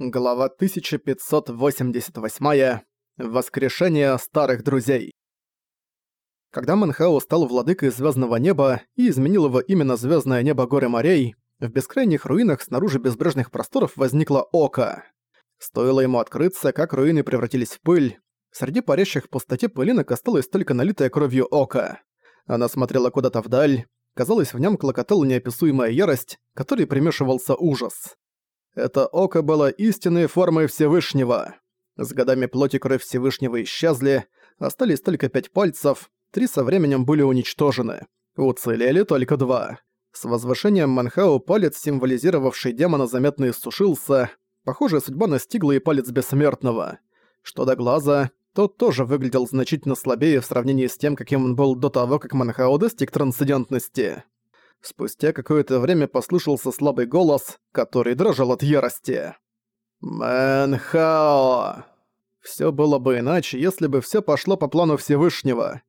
Глава 1588. Воскрешение старых друзей. Когда Манхао стал владыкой Звездного неба и изменил его именно Звездное небо горы морей, в бескрайних руинах снаружи безбрежных просторов возникло око. Стоило ему открыться, как руины превратились в пыль. Среди парящих в пустоте пылинок осталось только налитое кровью око. Она смотрела куда-то вдаль. Казалось, в нем клокотала неописуемая ярость, которой примешивался ужас. Это око было истинной формой Всевышнего. С годами плоть кровь Всевышнего исчезли, остались только пять пальцев, три со временем были уничтожены. Уцелели только два. С возвышением Манхау палец, символизировавший демона, заметно иссушился. Похожая судьба настигла и палец бессмертного. Что до глаза, тот тоже выглядел значительно слабее в сравнении с тем, каким он был до того, как Манхау достиг трансцендентности. Спустя какое-то время послышался слабый голос, который дрожал от ярости. «Мэнхао!» Всё было бы иначе, если бы всё пошло по плану Всевышнего.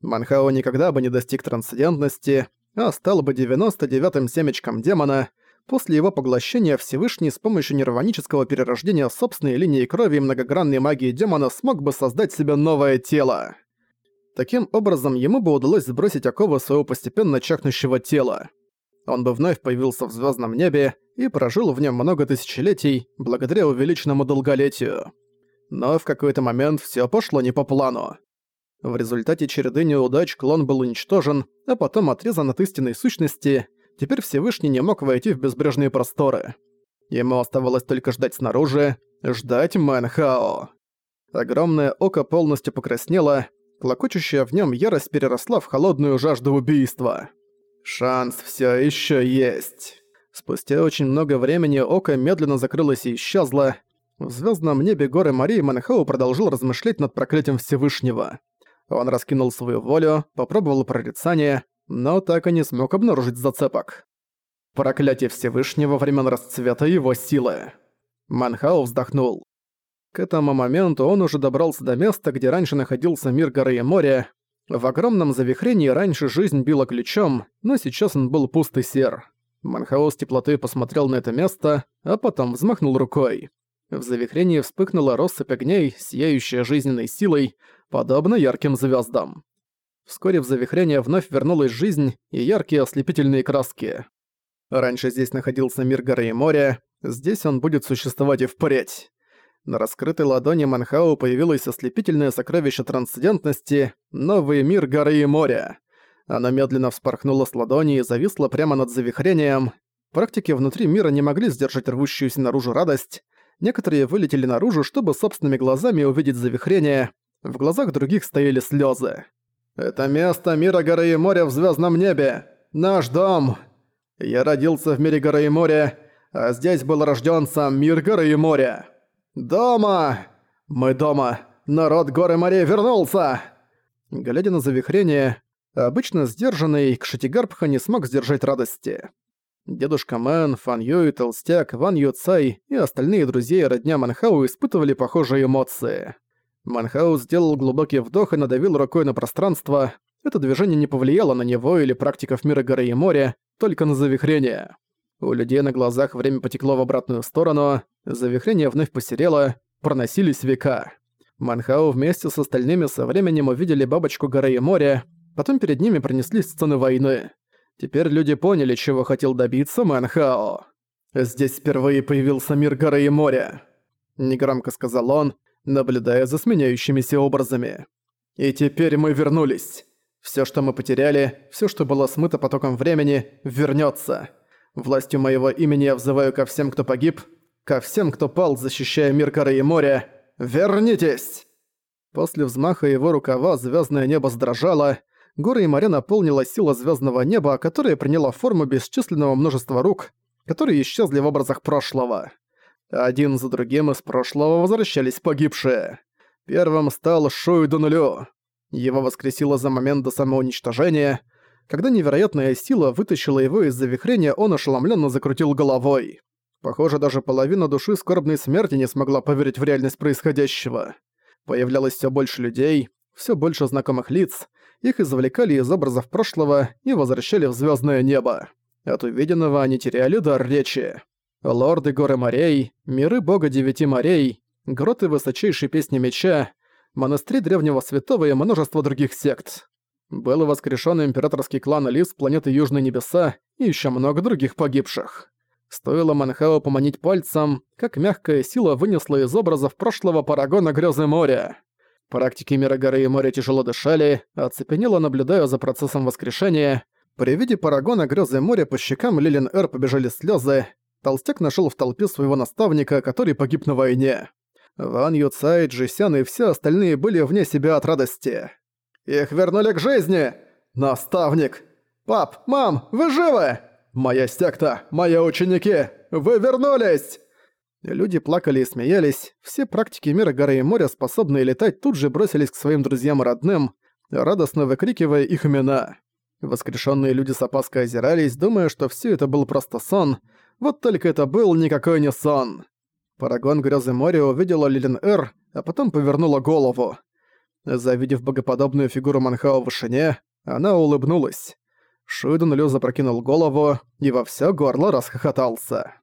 Манхао никогда бы не достиг трансцендентности, а стал бы 99-м семечком демона. После его поглощения Всевышний с помощью нирванического перерождения собственной линии крови и многогранной магии демона смог бы создать себе новое тело. Таким образом, ему бы удалось сбросить оковы своего постепенно чахнущего тела. Он бы вновь появился в звездном небе и прожил в нем много тысячелетий, благодаря увеличенному долголетию. Но в какой-то момент все пошло не по плану. В результате череды неудач клон был уничтожен, а потом отрезан от истинной сущности. Теперь Всевышний не мог войти в безбрежные просторы. Ему оставалось только ждать снаружи, ждать Мэнхао. Огромное око полностью покраснело, Клокочущая в нем ярость переросла в холодную жажду убийства. Шанс все еще есть. Спустя очень много времени око медленно закрылось и исчезло. В звездном небе горы Марии Манхау продолжил размышлять над проклятием Всевышнего. Он раскинул свою волю, попробовал прорицание, но так и не смог обнаружить зацепок. Проклятие Всевышнего времен расцвета его силы. Манхау вздохнул. К этому моменту он уже добрался до места, где раньше находился мир горы и моря. В огромном завихрении раньше жизнь била ключом, но сейчас он был пуст сер. Манхаус теплоты посмотрел на это место, а потом взмахнул рукой. В завихрении вспыхнула россыпь огней, сияющая жизненной силой, подобно ярким звездам. Вскоре в завихрение вновь вернулась жизнь и яркие ослепительные краски. Раньше здесь находился мир горы и моря, здесь он будет существовать и впредь. На раскрытой ладони Манхау появилось ослепительное сокровище трансцендентности «Новый мир горы и моря». Оно медленно вспорхнуло с ладони и зависло прямо над завихрением. Практики внутри мира не могли сдержать рвущуюся наружу радость. Некоторые вылетели наружу, чтобы собственными глазами увидеть завихрение. В глазах других стояли слезы. «Это место мира горы и моря в звездном небе! Наш дом! Я родился в мире горы и моря, а здесь был рожден сам мир горы и моря!» «Дома! Мы дома! Народ горы морей вернулся!» Глядя на завихрение, обычно сдержанный Кшатигарбха не смог сдержать радости. Дедушка Мэн, Фан Юй, Толстяк, Ван Ю Цай и остальные друзья и родня Манхау испытывали похожие эмоции. Манхау сделал глубокий вдох и надавил рукой на пространство. Это движение не повлияло на него или практиков мира горы и моря, только на завихрение. У людей на глазах время потекло в обратную сторону, завихрение вновь посерело, проносились века. Манхау вместе с остальными со временем увидели бабочку горы и моря, потом перед ними пронеслись сцены войны. Теперь люди поняли, чего хотел добиться Манхао. «Здесь впервые появился мир горы и моря», — негромко сказал он, наблюдая за сменяющимися образами. «И теперь мы вернулись. Все, что мы потеряли, все, что было смыто потоком времени, вернется. Властью моего имени я взываю ко всем, кто погиб, ко всем, кто пал, защищая мир коры и моря. Вернитесь!» После взмаха его рукава звездное небо сдрожало, горы и моря наполнила сила звездного неба, которая приняла форму бесчисленного множества рук, которые исчезли в образах прошлого. Один за другим из прошлого возвращались погибшие. Первым стал Шуй Дунулю. Его воскресило за момент до самоуничтожения — когда невероятная сила вытащила его из завихрения, он ошеломленно закрутил головой. Похоже, даже половина души скорбной смерти не смогла поверить в реальность происходящего. Появлялось все больше людей, все больше знакомых лиц, их извлекали из образов прошлого и возвращали в звездное небо. От увиденного они теряли дар речи. лорды горы морей, миры бога девяти морей, гроты высочайшей песни меча, монастыри древнего святого и множество других сект. Был воскрешен императорский клан Лис планеты Южные Небеса и еще много других погибших. Стоило Манхао поманить пальцем, как мягкая сила вынесла из образов прошлого Парагона Грёзы моря. Практики мира горы и моря тяжело дышали, оцепенело наблюдая за процессом воскрешения. При виде Парагона Грёзы моря по щекам Лилин Эр побежали слезы. Толстяк нашел в толпе своего наставника, который погиб на войне. Ван Юцай, Джисян и все остальные были вне себя от радости. «Их вернули к жизни! Наставник! Пап, мам, вы живы? Моя секта, мои ученики, вы вернулись!» Люди плакали и смеялись, все практики мира горы и моря, способные летать, тут же бросились к своим друзьям и родным, радостно выкрикивая их имена. Воскрешенные люди с опаской озирались, думая, что все это был просто сон, вот только это был никакой не сон. Парагон грёзы моря увидела Лилин Эр, а потом повернула голову. Завидев богоподобную фигуру Манхао в вышине, она улыбнулась. Шуйден Лю запрокинул голову и во всё горло расхохотался.